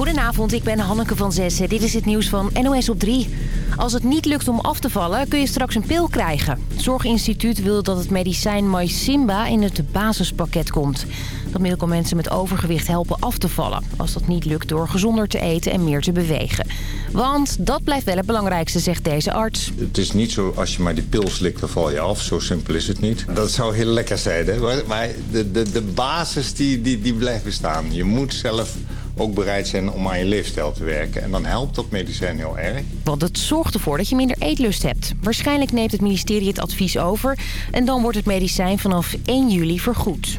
Goedenavond, ik ben Hanneke van Zessen. Dit is het nieuws van NOS op 3. Als het niet lukt om af te vallen, kun je straks een pil krijgen. Het Zorginstituut wil dat het medicijn Mysimba in het basispakket komt. Dat middel kan mensen met overgewicht helpen af te vallen. Als dat niet lukt door gezonder te eten en meer te bewegen. Want dat blijft wel het belangrijkste, zegt deze arts. Het is niet zo, als je maar die pil slikt, dan val je af. Zo simpel is het niet. Dat zou heel lekker zijn, hè? Maar de, de, de basis die, die, die blijft bestaan. Je moet zelf ook bereid zijn om aan je leefstijl te werken. En dan helpt dat medicijn heel erg. Want het zorgt ervoor dat je minder eetlust hebt. Waarschijnlijk neemt het ministerie het advies over... en dan wordt het medicijn vanaf 1 juli vergoed.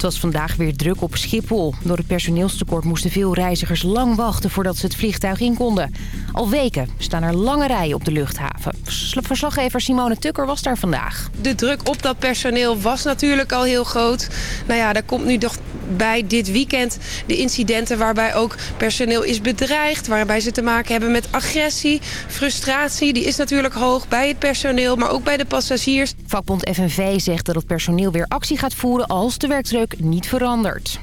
Het was vandaag weer druk op Schiphol. Door het personeelstekort moesten veel reizigers lang wachten voordat ze het vliegtuig in konden. Al weken staan er lange rijen op de luchthaven. Verslaggever Simone Tukker was daar vandaag. De druk op dat personeel was natuurlijk al heel groot. Nou ja, daar komt nu toch bij dit weekend de incidenten waarbij ook personeel is bedreigd. Waarbij ze te maken hebben met agressie, frustratie. Die is natuurlijk hoog bij het personeel, maar ook bij de passagiers. Vakbond FNV zegt dat het personeel weer actie gaat voeren als de werkdruk niet verandert.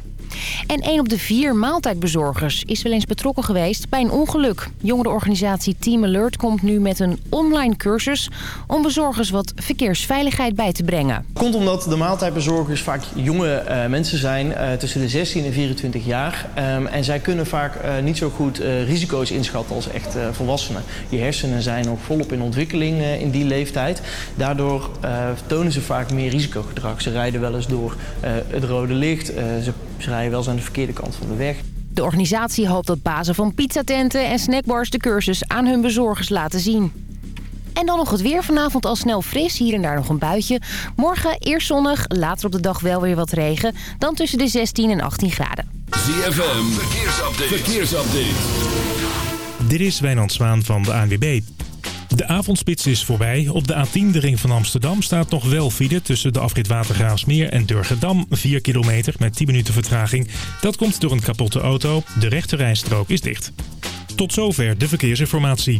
En één op de vier maaltijdbezorgers is wel eens betrokken geweest bij een ongeluk. Jongerenorganisatie Team Alert komt nu met een online cursus... om bezorgers wat verkeersveiligheid bij te brengen. Komt omdat de maaltijdbezorgers vaak jonge uh, mensen zijn, uh, tussen de 16 en 24 jaar. Um, en zij kunnen vaak uh, niet zo goed risico's inschatten als echt volwassenen. Je hersenen zijn nog volop in ontwikkeling in die leeftijd. Daardoor tonen ze vaak meer risicogedrag. Ze rijden wel eens door het rode licht, ze, ze rijden wel eens aan de verkeerde kant van de weg. De organisatie hoopt dat bazen van pizzatenten en snackbars de cursus aan hun bezorgers laten zien. En dan nog het weer. Vanavond al snel fris. Hier en daar nog een buitje. Morgen eerst zonnig. Later op de dag wel weer wat regen. Dan tussen de 16 en 18 graden. ZFM. Verkeersupdate. Verkeersupdate. Dit is Wijnand Zwaan van de ANWB. De avondspits is voorbij. Op de A10, de ring van Amsterdam, staat nog wel file tussen de afrit Watergraafsmeer en Durgedam. 4 kilometer met 10 minuten vertraging. Dat komt door een kapotte auto. De rechte rijstrook is dicht. Tot zover de verkeersinformatie.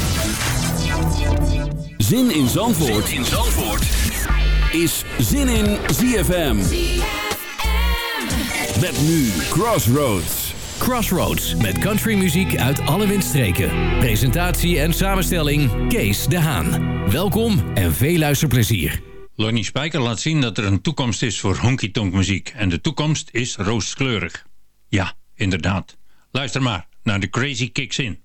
Zin in Zandvoort, zin in Zandvoort. is Zin in ZFM. Met nu Crossroads. Crossroads met countrymuziek uit alle windstreken. Presentatie en samenstelling Kees de Haan. Welkom en veel luisterplezier. Lonnie Spijker laat zien dat er een toekomst is voor honky-tonk muziek. En de toekomst is rooskleurig. Ja, inderdaad. Luister maar naar de Crazy Kicks In.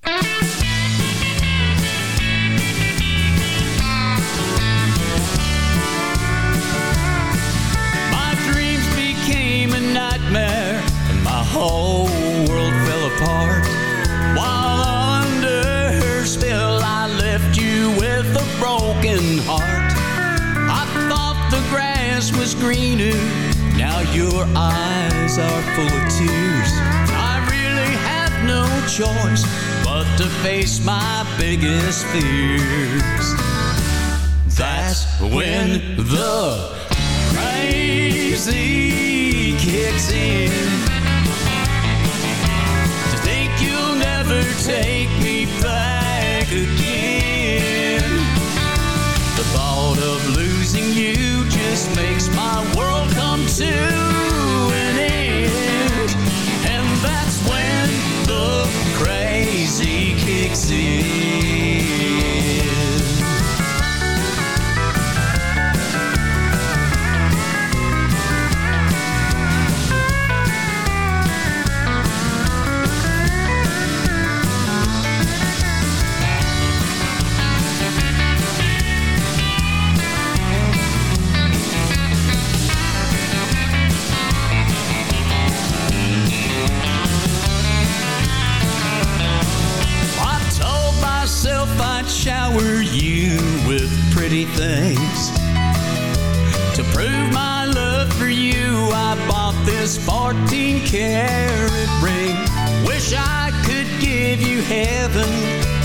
Whole world fell apart. While under her spell, I left you with a broken heart. I thought the grass was greener, now your eyes are full of tears. I really have no choice but to face my biggest fears. That's when the crazy kicks in. Never take me back again. The thought of losing you just makes my world come to pretty things. To prove my love for you, I bought this 14 karat ring. wish I could give you heaven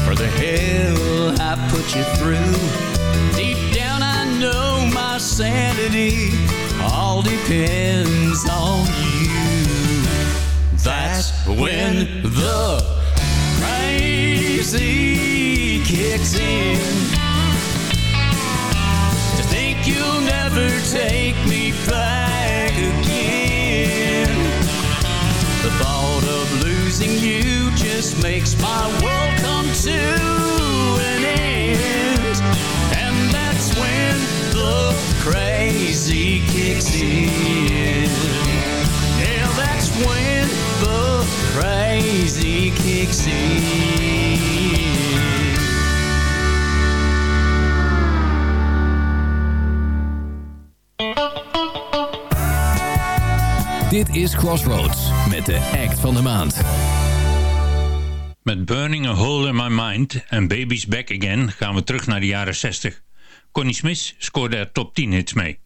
for the hell I put you through. Deep down, I know my sanity all depends on you. That's when the crazy kicks in. You'll never take me back again. The thought of losing you just makes my world come to an end. And that's when the crazy kicks in. Is Crossroads met de act van de maand. Met Burning a Hole in My Mind en Baby's Back Again gaan we terug naar de jaren 60. Connie Smith scoorde er top 10 hits mee.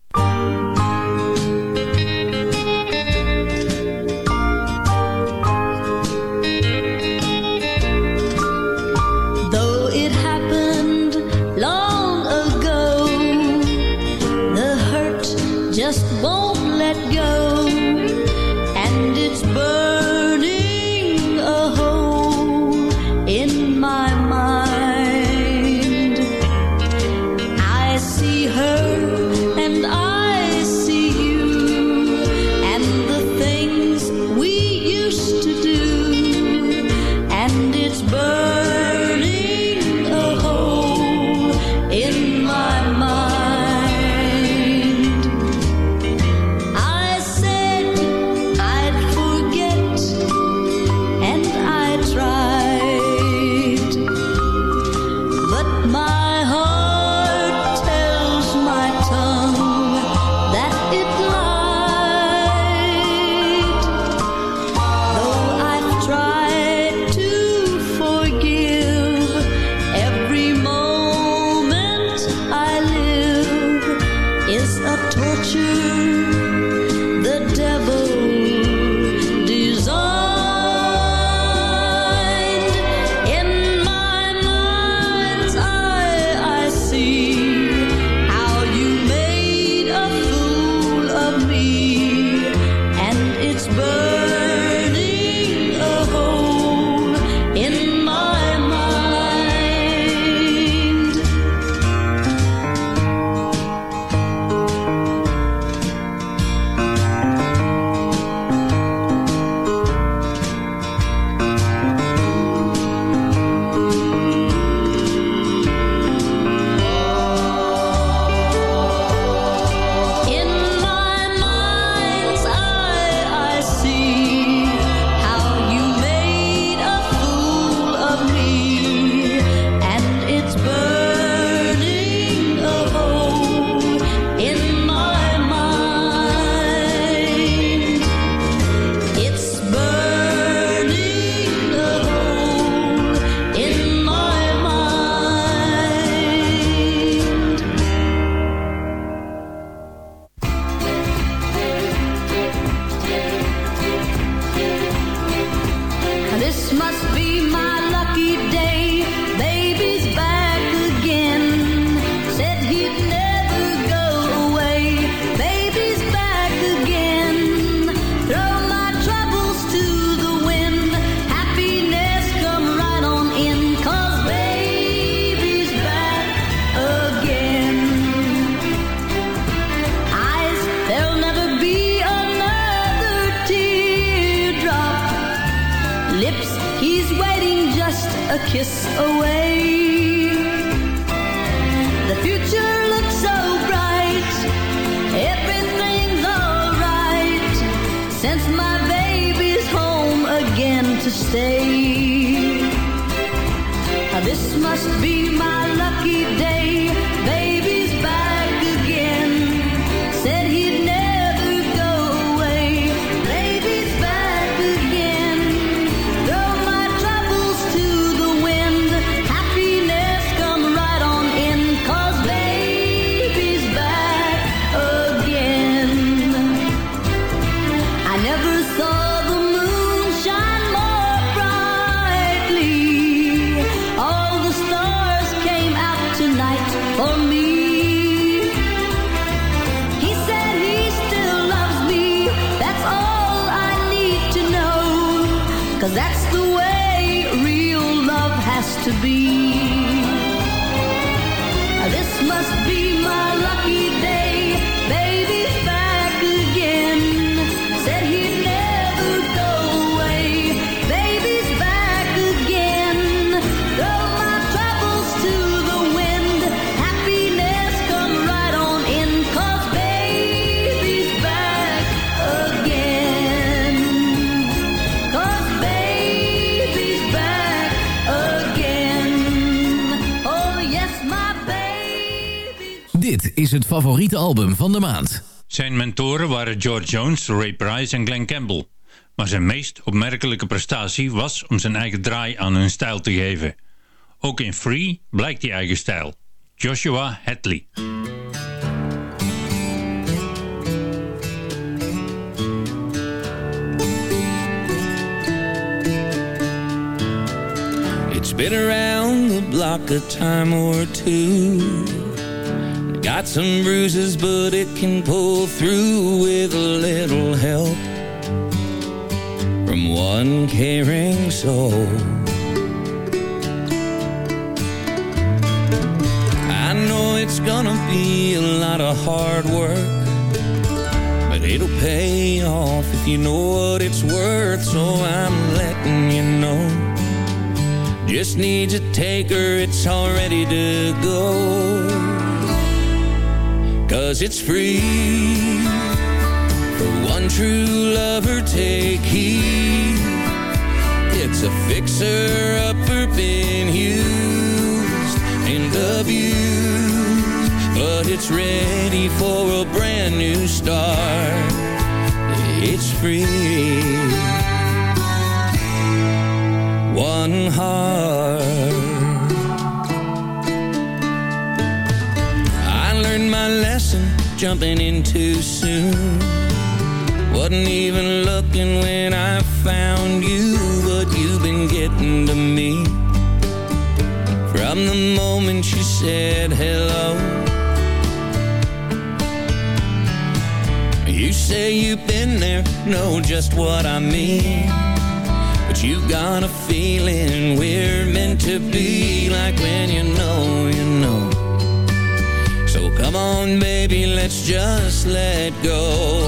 This must be my lucky day. Is het favoriete album van de maand. Zijn mentoren waren George Jones, Ray Price en Glenn Campbell. Maar zijn meest opmerkelijke prestatie was om zijn eigen draai aan hun stijl te geven. Ook in Free blijkt die eigen stijl. Joshua Hadley. It's been around the block a time or two. Got some bruises, but it can pull through with a little help from one caring soul. I know it's gonna be a lot of hard work, but it'll pay off if you know what it's worth. So I'm letting you know. Just need to take her, it's all ready to go. Cause it's free for one true lover, take heed. It's a fixer upper, been used and abused, but it's ready for a brand new start. It's free one heart. Jumping in too soon. Wasn't even looking when I found you, but you've been getting to me. From the moment you said hello. You say you've been there, know just what I mean. But you got a feeling we're meant to be like when you know, you know. So come on, baby, let's just let go.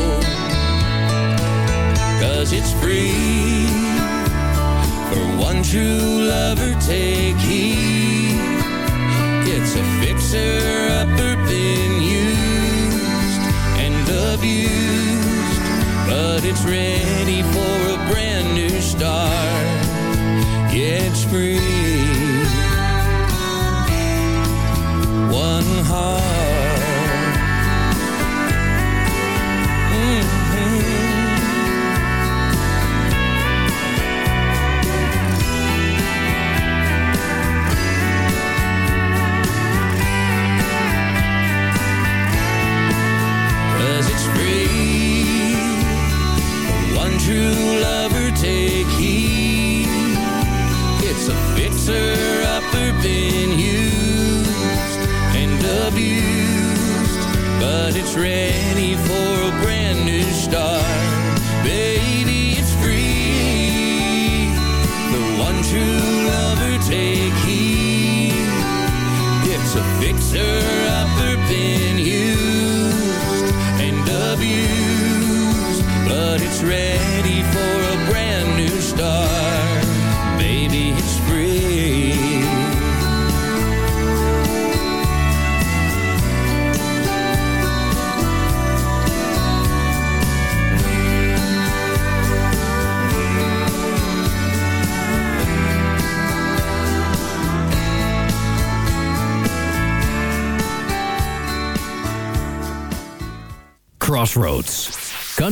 Cause it's free for one true lover, take heed. It's a fixer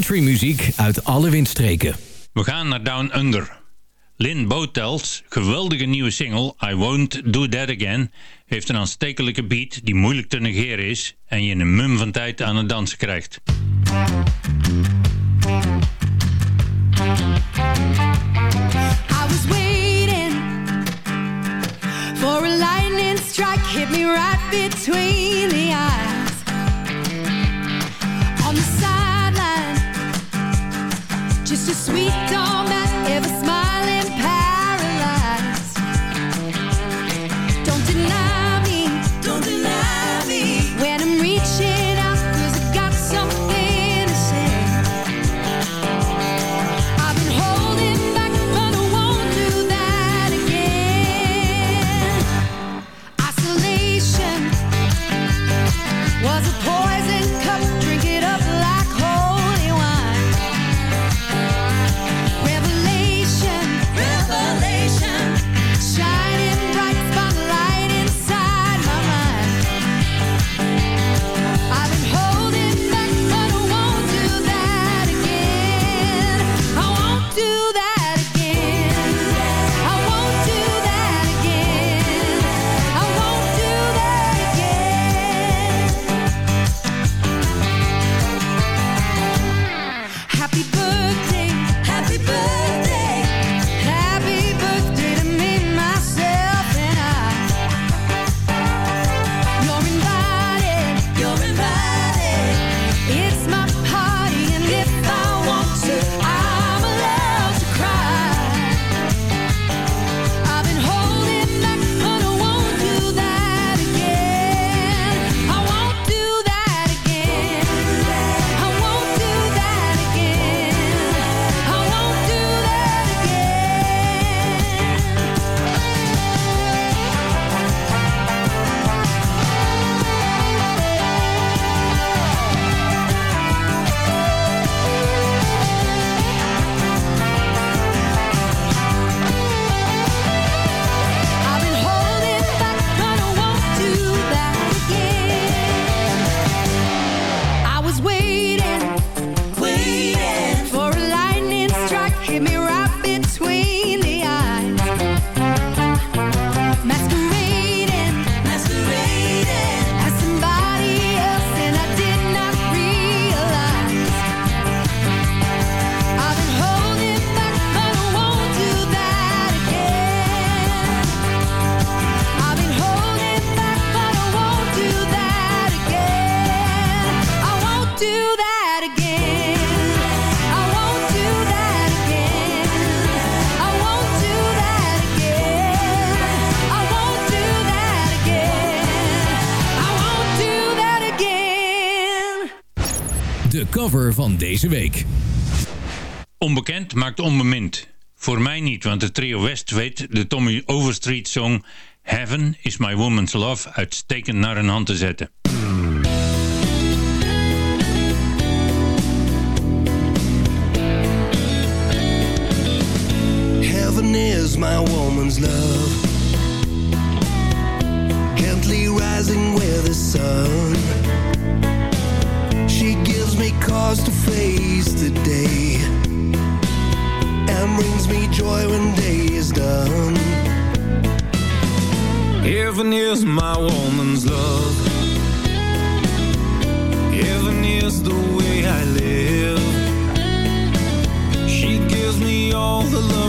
Country muziek uit alle windstreken. We gaan naar Down Under. Lynn Bowtels geweldige nieuwe single I Won't Do That Again heeft een aanstekelijke beat die moeilijk te negeren is en je in een mum van tijd aan het dansen krijgt. I was waiting for a lightning strike, hit me right between the eyes. Just a sweet doll van deze week. Onbekend maakt onbemind. Voor mij niet, want de trio West weet de Tommy Overstreet song Heaven is my woman's love uitstekend naar een hand te zetten.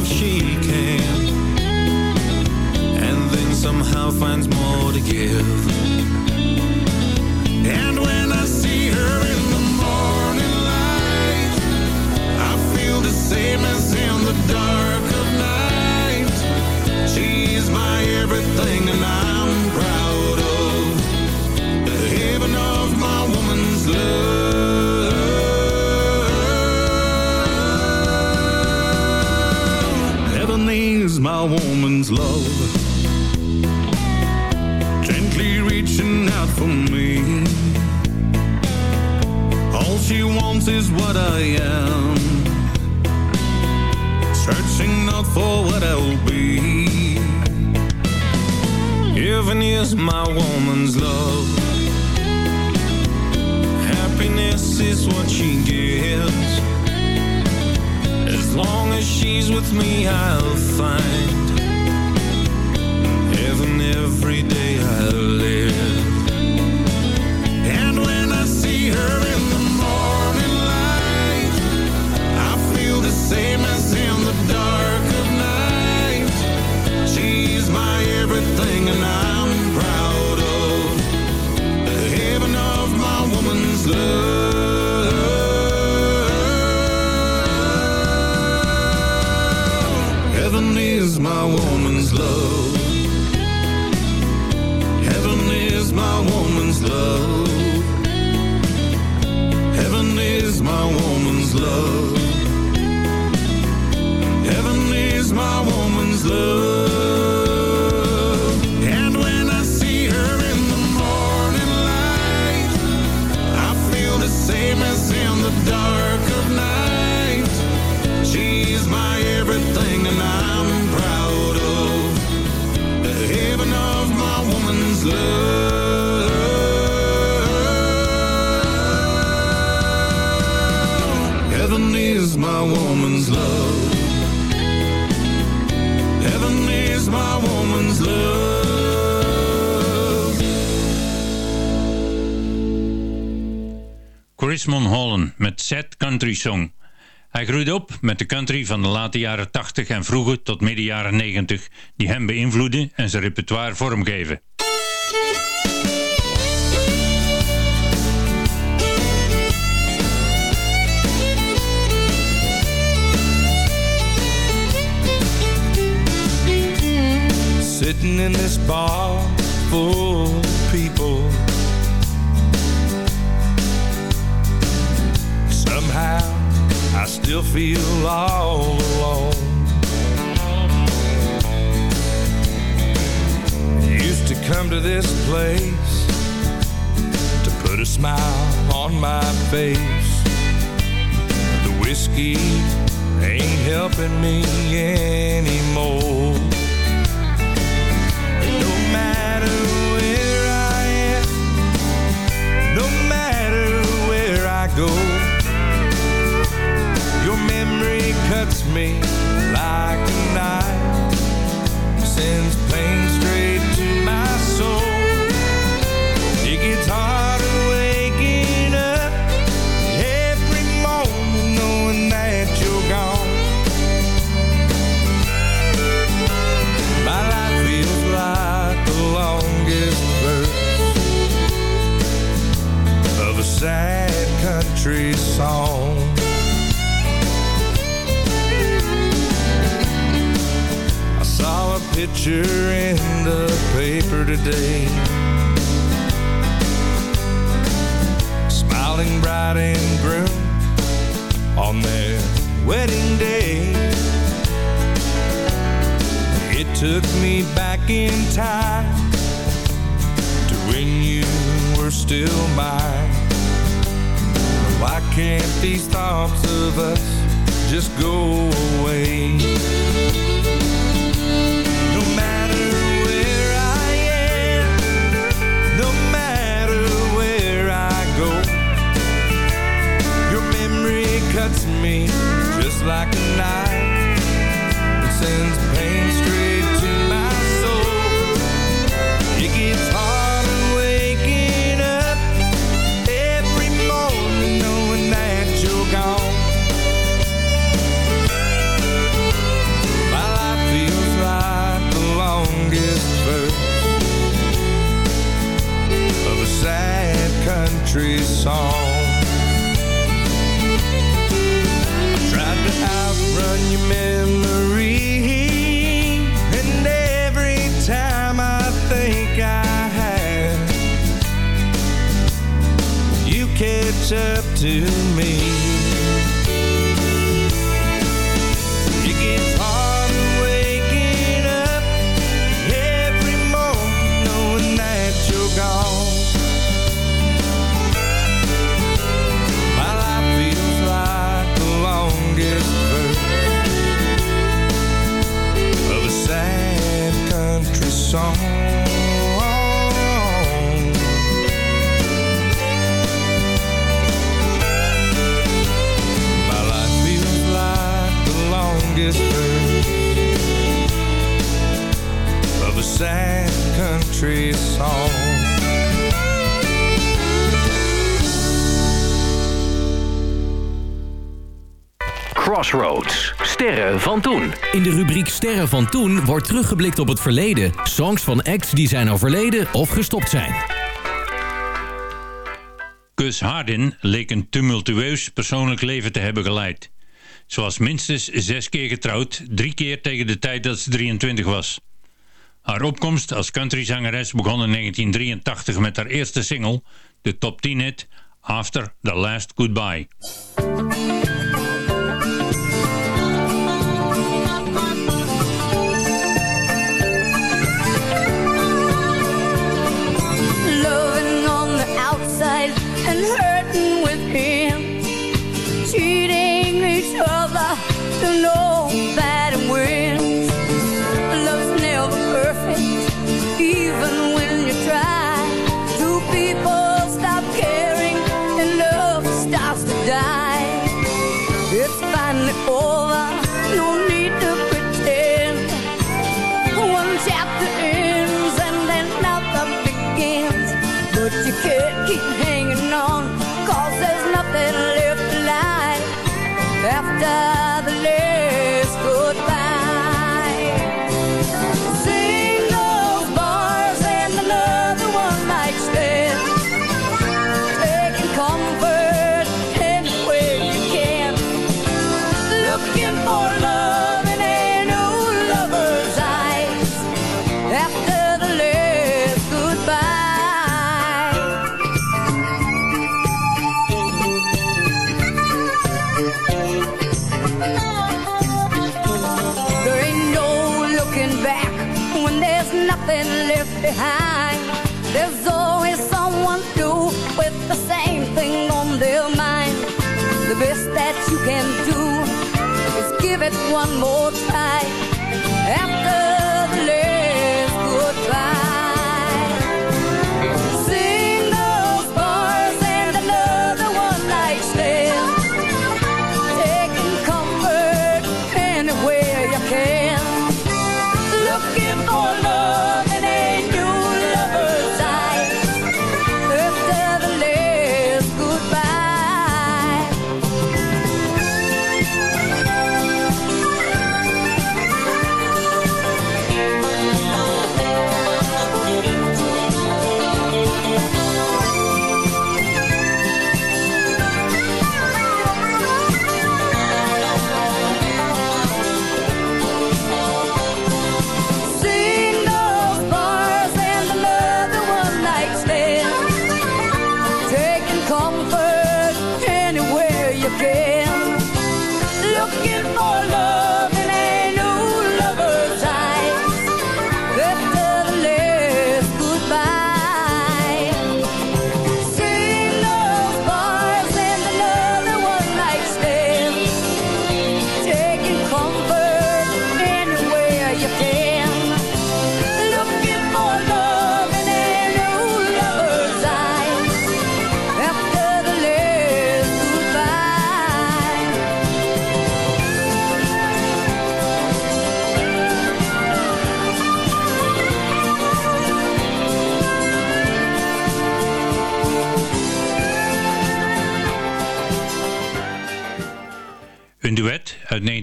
she can. And then somehow finds more to give. Chris Monholland met Sad Country Song. Hij groeide op met de country van de late jaren 80 en vroege tot midden jaren 90 die hem beïnvloeden en zijn repertoire vormgeven. Sitting in this bar full people. I still feel all alone. Used to come to this place to put a smile on my face. The whiskey ain't helping me anymore. No matter where I am, no matter where I go, cuts me like a knife, sends pain straight to my soul. It gets harder us just go away? Crossroads. Sterren van toen. In de rubriek Sterren van toen wordt teruggeblikt op het verleden. Songs van acts die zijn overleden of gestopt zijn. Kus Hardin leek een tumultueus persoonlijk leven te hebben geleid. Ze was minstens zes keer getrouwd, drie keer tegen de tijd dat ze 23 was. Haar opkomst als countryzangeres begon in 1983 met haar eerste single, de top 10 hit After the Last Goodbye. can do is give it one more try. After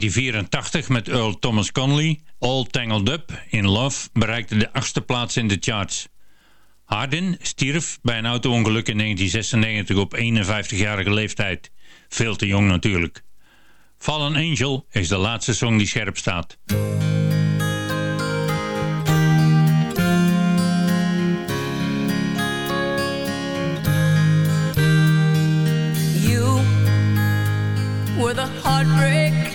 1984 met Earl Thomas Conley, All Tangled Up in Love bereikte de achtste plaats in de charts. Hardin stierf bij een auto-ongeluk in 1996 op 51-jarige leeftijd. Veel te jong natuurlijk. Fallen Angel is de laatste song die scherp staat. were the heartbreak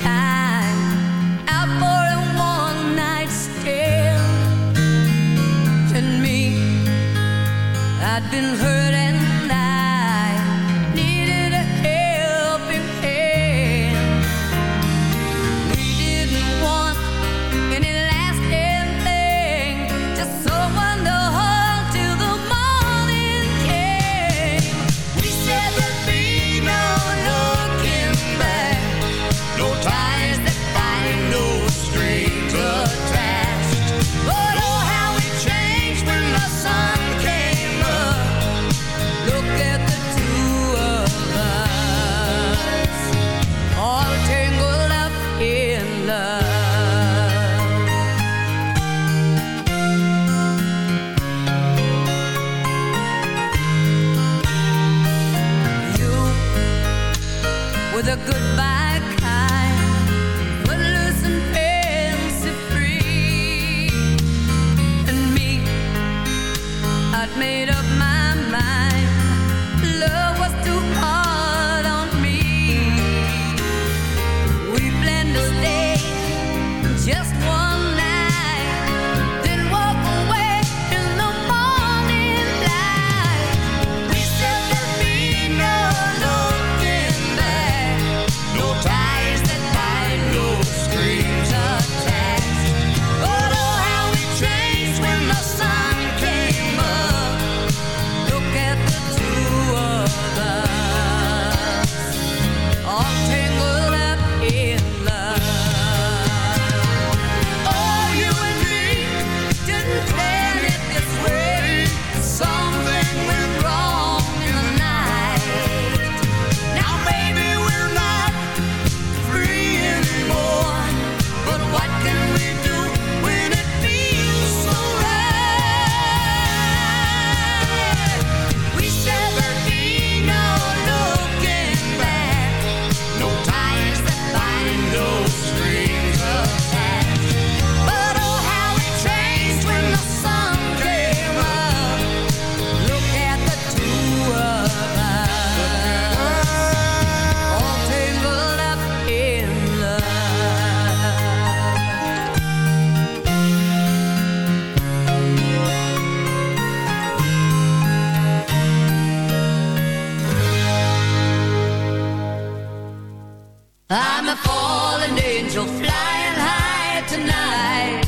I'm a fallen angel flying high tonight.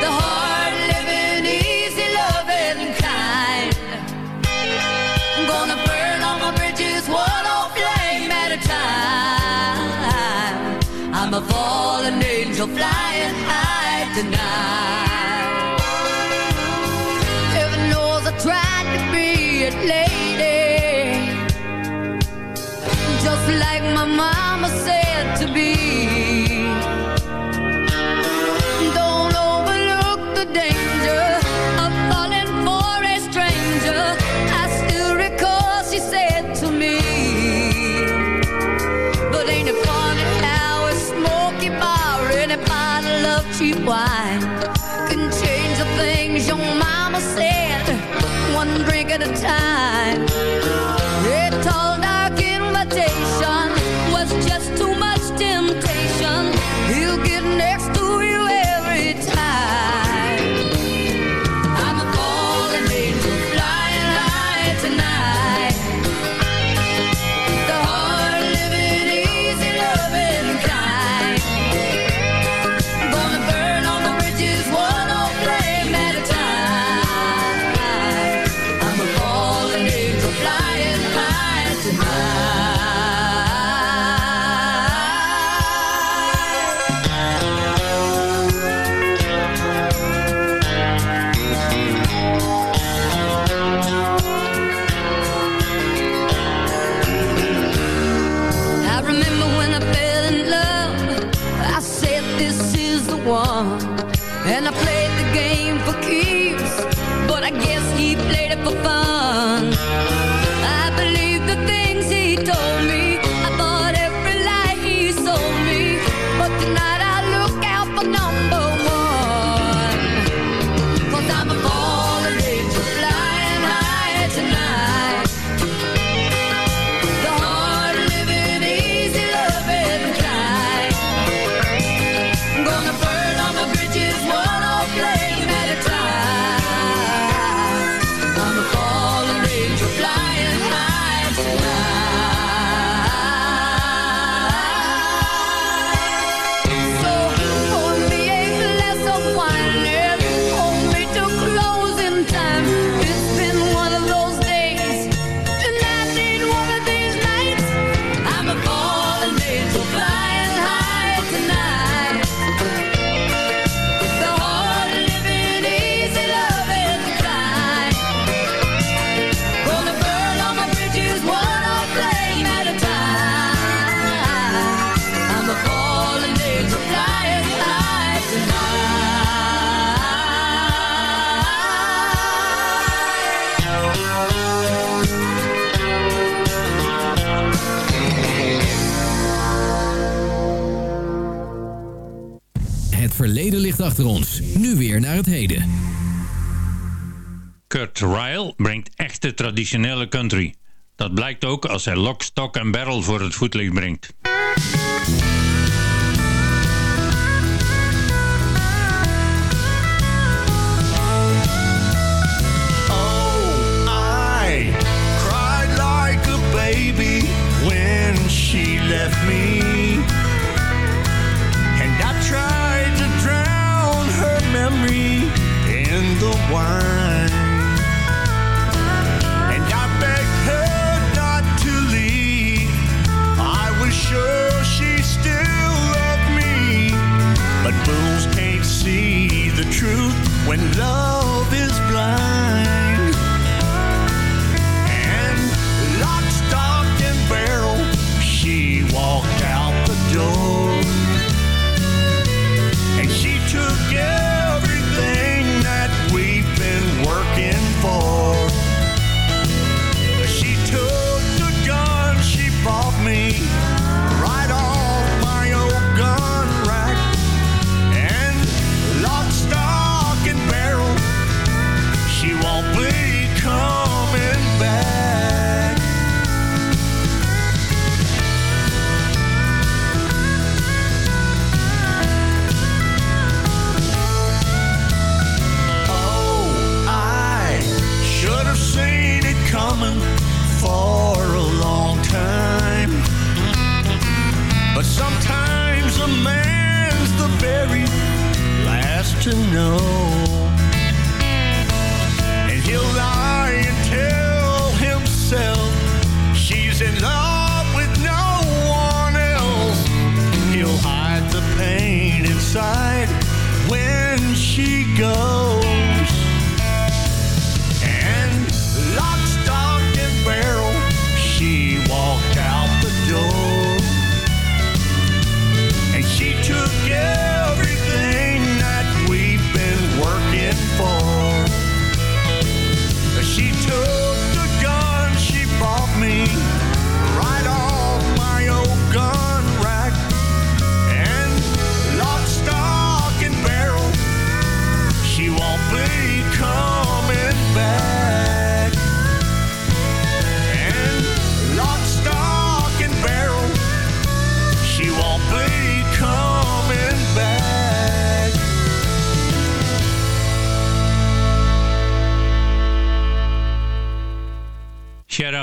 The hard living, easy loving kind. I'm gonna burn all my bridges, one old flame at a time. I'm a fallen angel flying high tonight. this is the one. And I played the game for keeps But I guess he played it for fun. naar het heden. Kurt Ryle brengt echte traditionele country. Dat blijkt ook als hij Lock, Stock en Barrel voor het voetlicht brengt.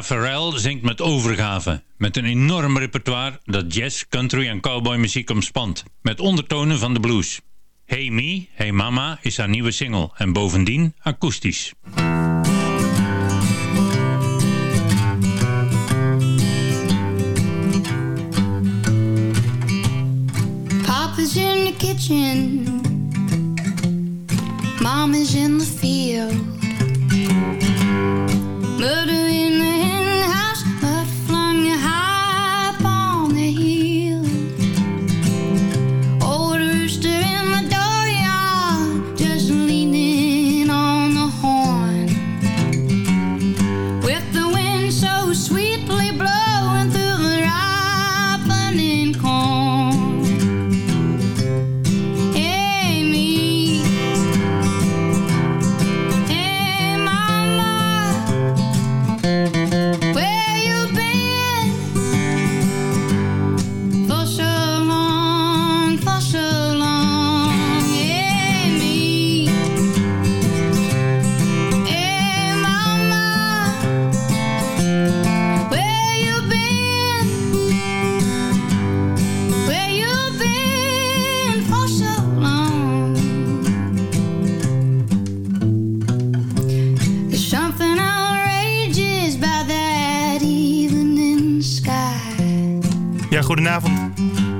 Vera zingt met overgave, met een enorm repertoire dat jazz, country en cowboymuziek omspant, met ondertonen van de blues. Hey Me, Hey Mama is haar nieuwe single en bovendien akoestisch. Papa's in the kitchen Mama's in the field goedenavond,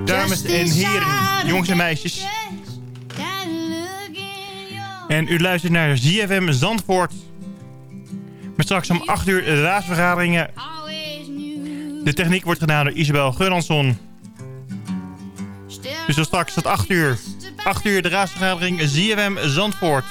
dames en heren, jongens en meisjes. En u luistert naar ZFM Zandvoort. Met straks om 8 uur de raadsvergaderingen. De techniek wordt gedaan door Isabel Gunnansson. Dus dan straks tot 8 uur. 8 uur de raadsvergadering ZFM Zandvoort.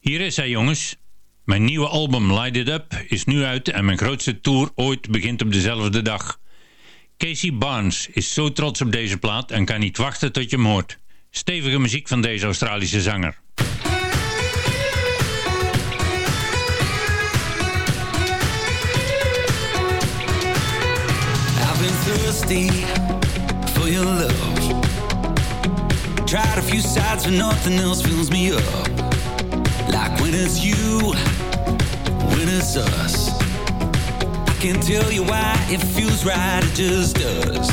Hier is hij jongens. Mijn nieuwe album Light It Up is nu uit en mijn grootste tour ooit begint op dezelfde dag. Casey Barnes is zo trots op deze plaat en kan niet wachten tot je hem hoort. Stevige muziek van deze Australische zanger. I've been thirsty for your love Tried a few sides, but nothing else fills me up. Like when it's you, when it's us. I can't tell you why it feels right, it just does.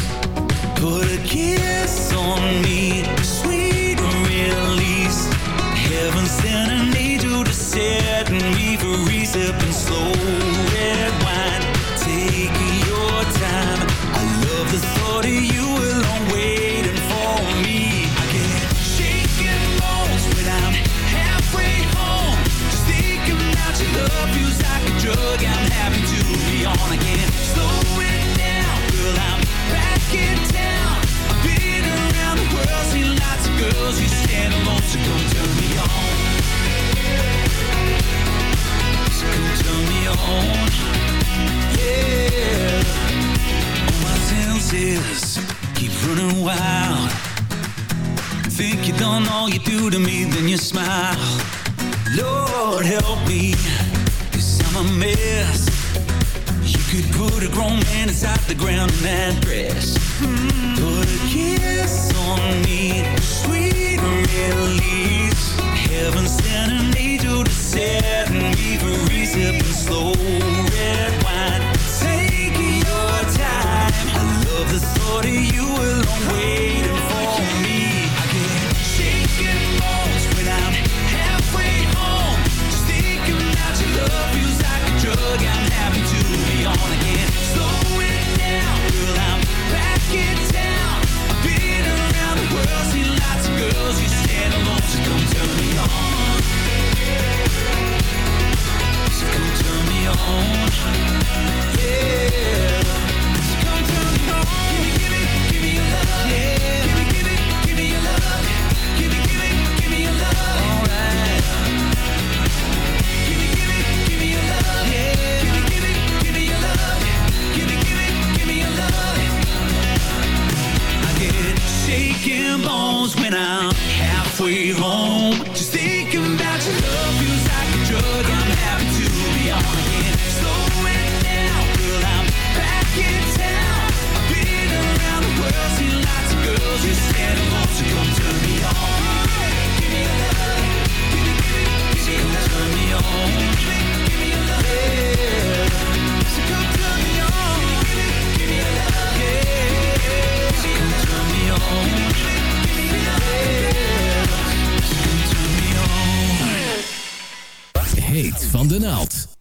Put a kiss on me, sweet release. Heaven sent an angel to set me free, sipping slow red wine. Take your time. I love the thought of you alone waiting Think you all you do to me, then you smile. Lord help me, I'm a mess. You could put a grown man inside the ground in that dress. Put a kiss on me, sweet release. Heaven sent an angel to set me free, sipping slow red wine. Take your time. I love the thought of you alone waiting for me. I get shaking Give me, give me your love. Bones when I'm halfway home. Just thinking about your love feels like a drug. I'm happy to be on again. Slow it down, girl. I'm back in town. I've been around the world, seen lots of girls. You stand alone, so come turn me on. Give me your love. Give me, give me, give me love. Turn me on. Give me, give me your love. Yeah. Van de naald.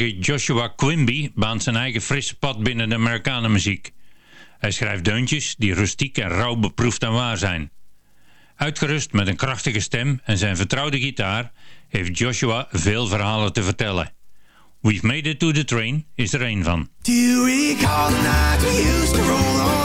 Joshua Quimby baant zijn eigen frisse pad binnen de Amerikanenmuziek. Hij schrijft deuntjes die rustiek en rauw beproefd en waar zijn. Uitgerust met een krachtige stem en zijn vertrouwde gitaar heeft Joshua veel verhalen te vertellen. We've Made It To The Train is er een van. Do we used to roll on?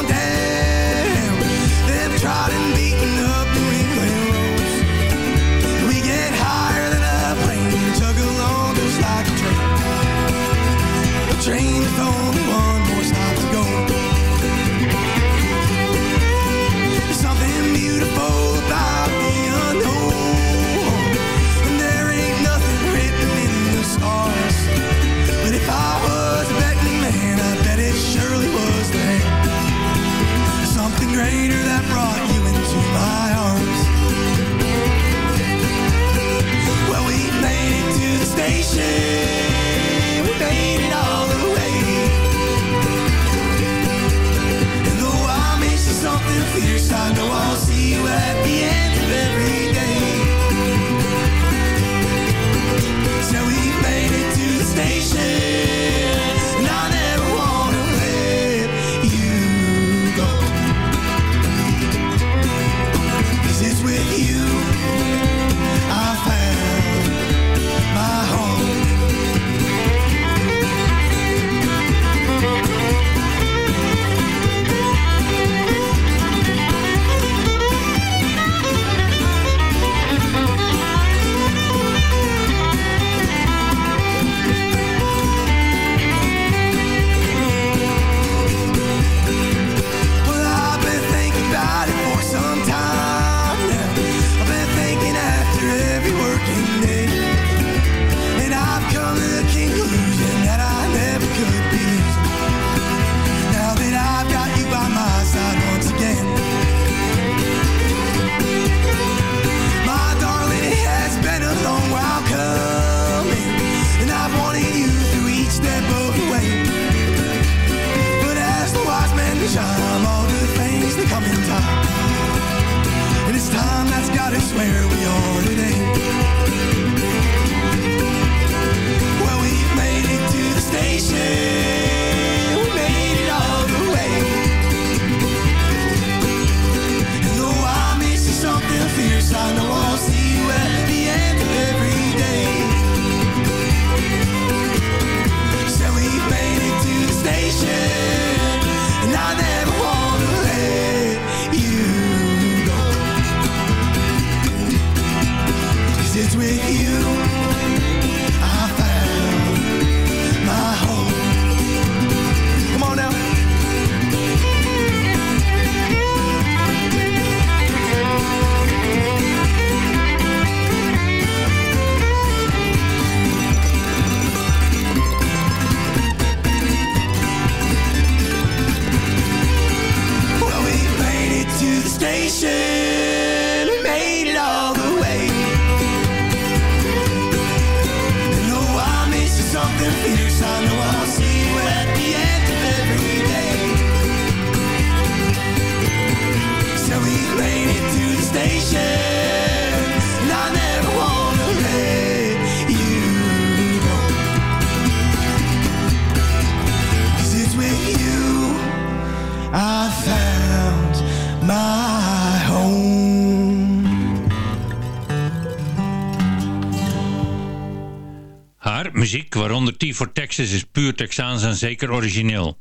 Texas is puur Texaans en zeker origineel.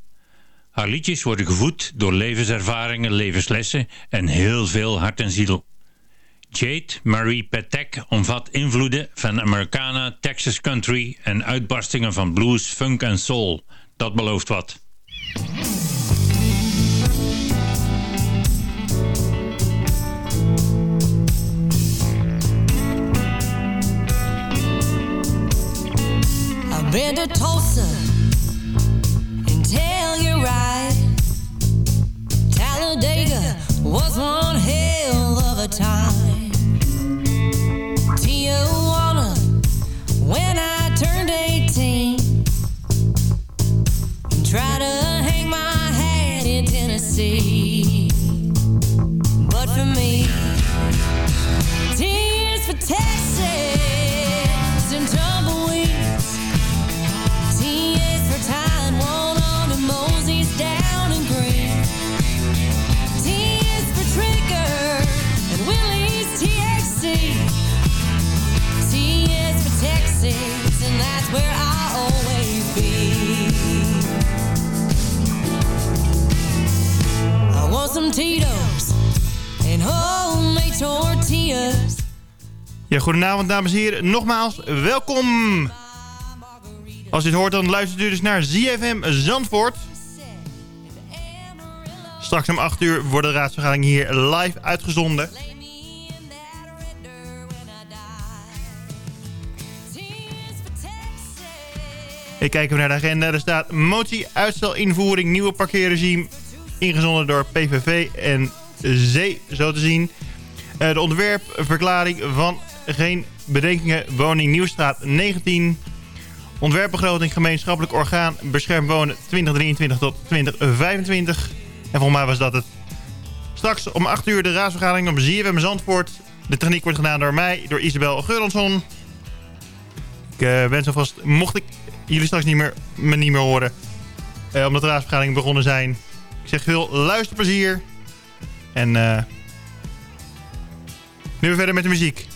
Haar liedjes worden gevoed door levenservaringen, levenslessen en heel veel hart en ziel. Jade Marie Patek omvat invloeden van Americana, Texas country en uitbarstingen van blues, funk en soul. Dat belooft wat. been to Tulsa. Goedenavond dames en heren. Nogmaals, welkom. Als je het hoort, dan luistert u dus naar ZFM Zandvoort. Straks om 8 uur wordt de raadsvergadering hier live uitgezonden. Ik kijk even naar de agenda. Er staat motie uitstel invoering nieuwe parkeerregime. Ingezonden door PVV en Z, zo te zien. Eh, de ontwerpverklaring van geen bedenkingen woning Nieuwstraat 19. Ontwerpbegroting gemeenschappelijk orgaan beschermd wonen 2023 tot 2025. En volgens mij was dat het. Straks om 8 uur de raadsvergadering op ZFM Zandvoort. De techniek wordt gedaan door mij, door Isabel Geuronsson. Ik eh, wens alvast, mocht ik jullie straks niet meer, me niet meer horen... eh, omdat de raadsvergaderingen begonnen zijn... Ik zeg veel luisterplezier. En eh nu weer verder met de muziek.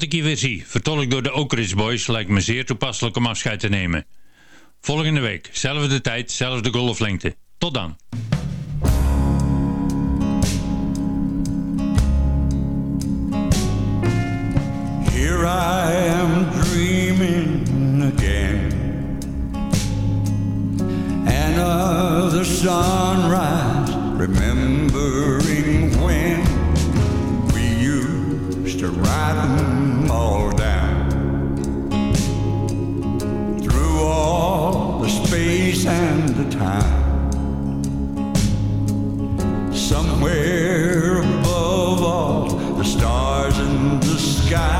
Tot ik je weer zie, vertolkt door de Oak Ridge Boys, lijkt me zeer toepasselijk om afscheid te nemen. Volgende week, zelfde tijd, zelfde golflengte. Tot dan. Here I am dreaming again. Another sunrise, remembering when we used to write space and the time. Somewhere above all the stars in the sky,